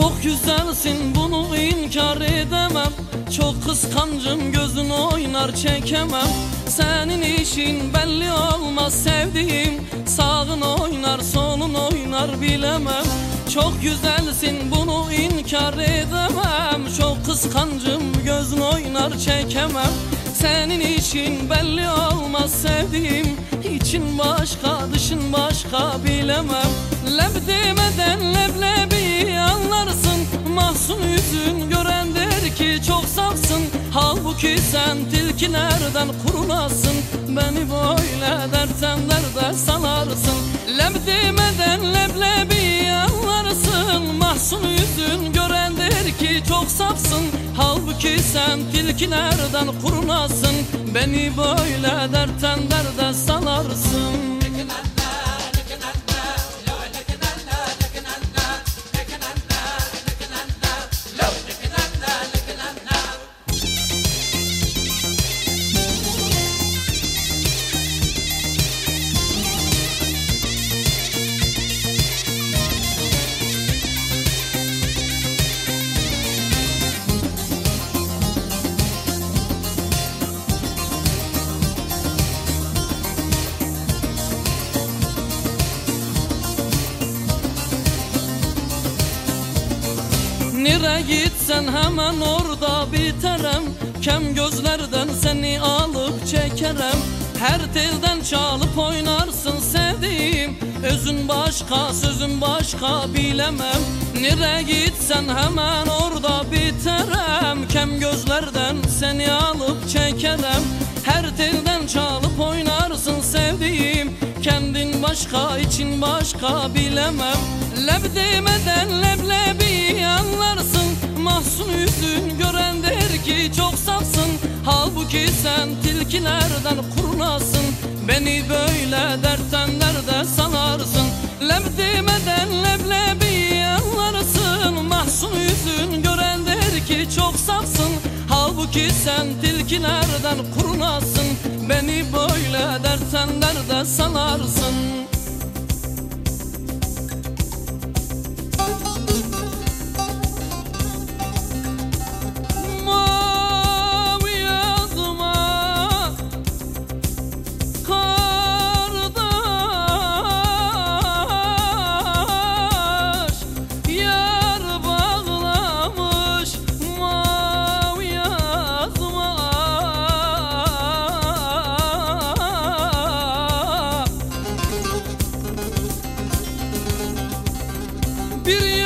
Çok güzelsin bunu inkar edemem. Çok kıskancım gözün oynar çekemem. Senin işin belli olmaz sevdiğim Sağın oynar solun oynar bilemem. Çok güzelsin bunu inkar edemem. Çok kıskancım gözün oynar çekemem. Senin işin belli olmaz sevdiğim İçin başka dışın başka bilemem. Leb demeden leblebi anlarsın Mahzun yüzün gören der ki çok safsın. Halbuki sen tilkilerden kurunasın Beni böyle dertten derde salarsın. Leb demeden leblebi anlarsın Mahzun yüzün gören der ki çok safsın. Halbuki sen tilkilerden kurunasın Beni böyle dertten derde salarsın Nere gitsen hemen orada biterim. Kem gözlerden seni alıp çekerem Her telden çalıp oynarsın sevdiğim. Özün başka sözün başka bilemem. Nere gitsen hemen orada biterem Kem gözlerden seni alıp çekerem Her telden çalıp oynarsın başka için başka bilemem. Leb demeden leblebi anlarsın. Mahzun yüzün gören der ki çok safsın Halbuki sen tilkilerden kurnasın. Beni böyle dertten derde sanarsın Halbuki sen tilkilerden kurnasın. Beni böyle dertten derde sanarsın Biri